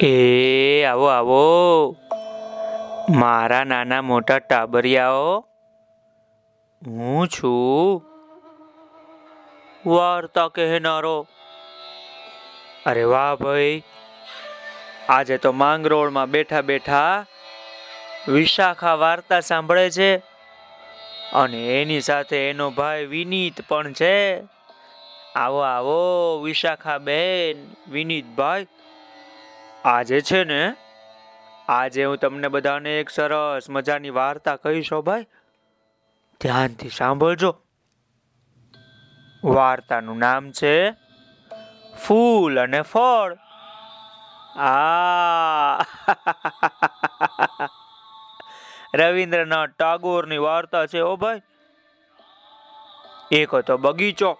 એ, આવો આવો. મારા નાના મોટા ટાબરિયાઓ, હું છું. વાર્તા કહેનારો. અરે વાહ ભાઈ. આજે તો માંગરોળમાં બેઠા બેઠા વિશાખા વાર્તા સાંભળે છે. અને એની સાથે એનો ભાઈ વિનીત પણ છે. આવો આવો વિશાખા બેન વિનીતભાઈ. આજે છે ને, આજે હું તમને બધાને એક સરસ મજાની વાર્તા કહીશો ભાઈ. ધ્યાનથી સાંભળજો. વાર્તાનું નામ છે ફૂલ અને ફળ. આ રવિન્દ્રનાથ ટાગોરની વાર્તા છે ઓ ભાઈ. એક હતો બગીચો.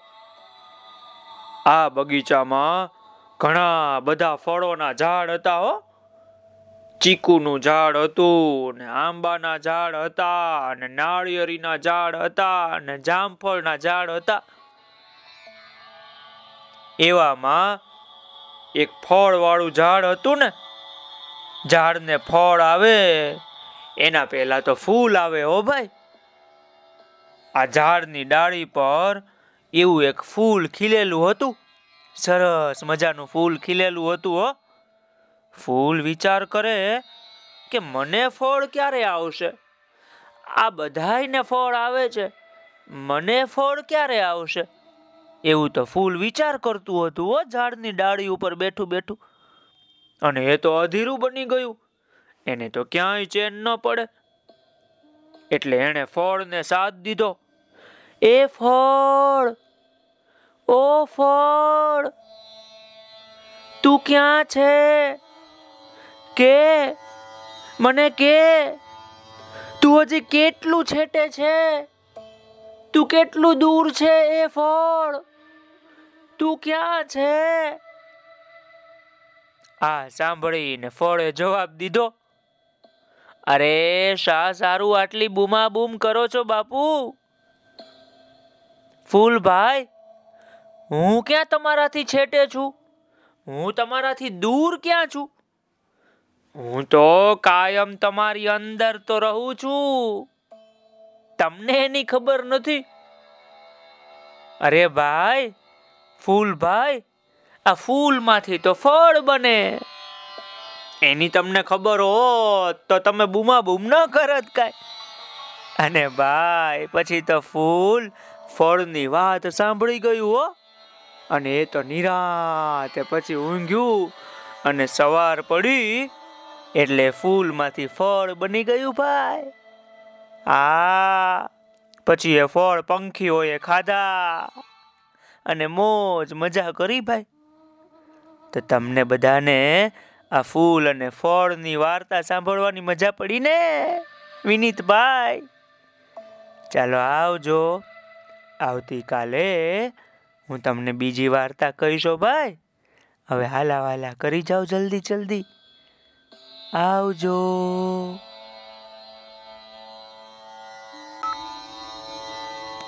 આ બગીચામાં ઘણા બધા ફળોના ઝાડ હતા હો. ચીકુનું ઝાડ હતું ને આંબાના ઝાડ હતા ને નાળિયેરીના ઝાડ હતા ને જામફળના ઝાડ હતા. એવામાં એક ફળ વાળું ઝાડ હતું ને. ઝાડને ફળ આવે, એના પહેલા તો ફૂલ આવે હો ભાઈ. આ ઝાડની ડાળી પર એવું એક ફૂલ ખીલેલું હતું. સરસ મજાનું ફૂલ ખીલેલું હતું, હો. ફૂલ વિચાર કરે કે મને ફળ ક્યારે આવશે? આ બધાયને ફળ આવે છે. મને ફળ ક્યારે આવશે? એવું તો ફૂલ વિચાર કરતું હતું, હો, ઝાડની ડાળી ઉપર બેઠું બેઠું. અને એ તો અધીરું બની ગયું. એને તો ક્યાંય ચેન ન પડે. એટલે એણે ફળને સાથ દીધો. એ ફળ ફળ. તું ક્યાં છે? કે? મને કે? તું હજી કેટલું છેટે છે? તું કેટલું દૂર છે એ ફળ? તું ક્યાં છે? આ સાંભળીને ફળે જવાબ દીધો. અરે શા સારું આટલી બૂમા બૂમ કરો છો બાપુ. ફૂલભાઈ હું ક્યાં તમારાથી છેટે છું? હું તમારાથી દૂર ક્યાં છું? હું તો કાયમ તમારી અંદર તો રહું છું. તમને એની ખબર નથી? અરે ભાઈ ફૂલભાઈ આ ફૂલમાંથી તો ફળ બને. એની તમને ખબર હોત તો તમે બૂમા બૂમ ન કરત કાંઈ. અને ભાઈ, પછી તો ફૂલ ફળની વાત સાંભળી ગયું હો. અને એ તો નિરાતે પછી ઊંઘ્યું અને સવાર પડી એટલે ફૂલમાંથી ફળ બની ગયું ભાઈ. આ પછી એ ફળ પંખીઓએ ખાધા અને મોજ મજા કરી ભાઈ. તો તમને બધાને આ ફૂલ અને ફળની વાર્તા સાંભળવાની મજા પડી ને વિનીતભાઈ ચાલો આવજો. આવતીકાલે હું તમને બીજી વાર્તા કહીશો ભાઈ? હવે હાલા વાલા કરી જાઓ જલ્દી જલ્દી. આવજો.